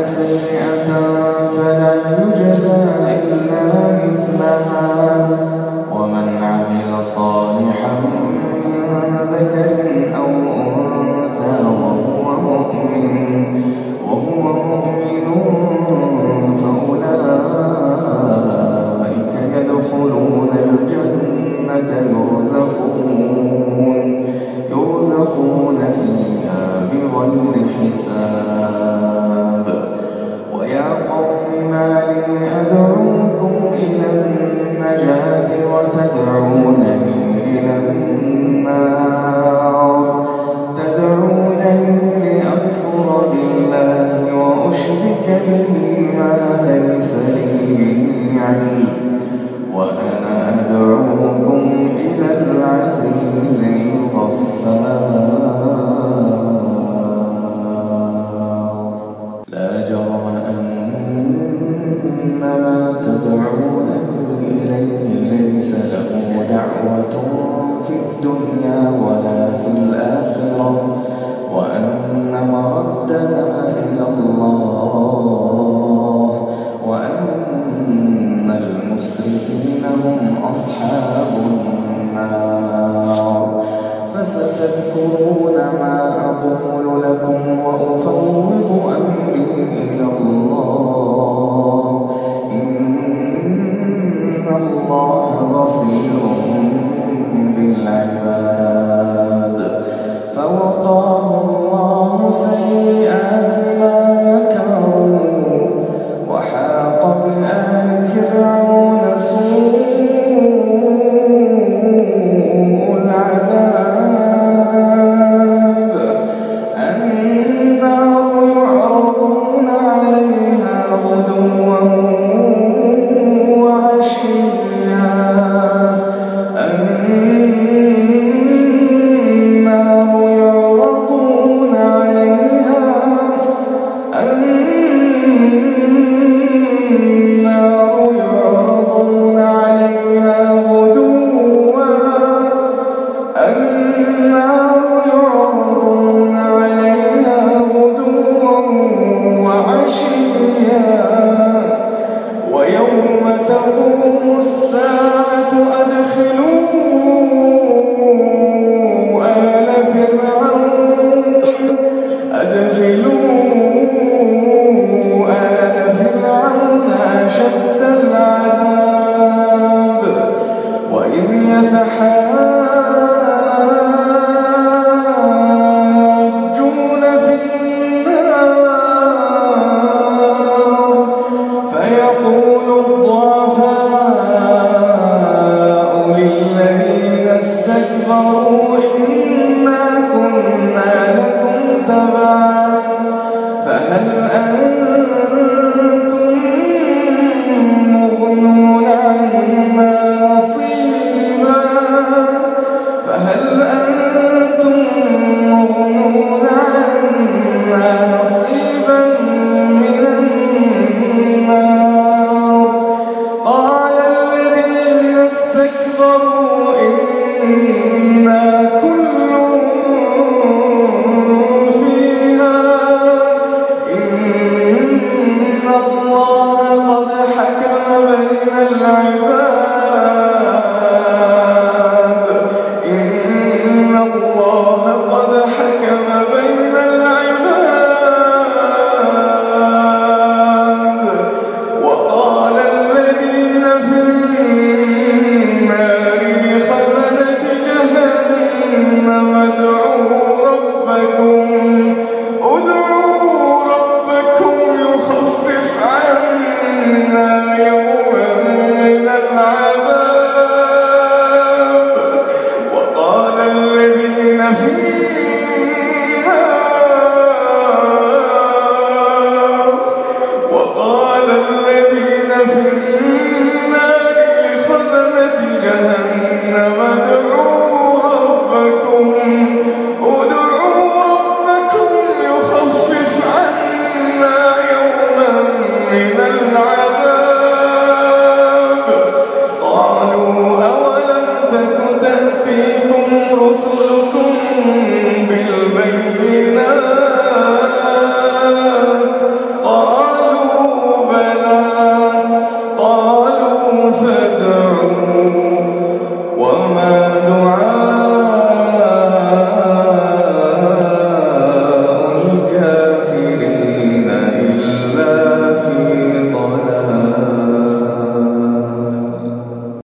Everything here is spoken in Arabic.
عمل سيئة فلا يجزى إلا مثلها. ومن عمل صالحا به ما ليس لي علم. وأنا أدعوكم إلى العزيز الغفار. لا جرم أن ما تدعونني إليه ليس له دعوة في الدنيا ولا في الآخرة وأن مردنا عدوا أشد العذاب وإذ يتحاجون في النار فيقول الضعفاء من العباد.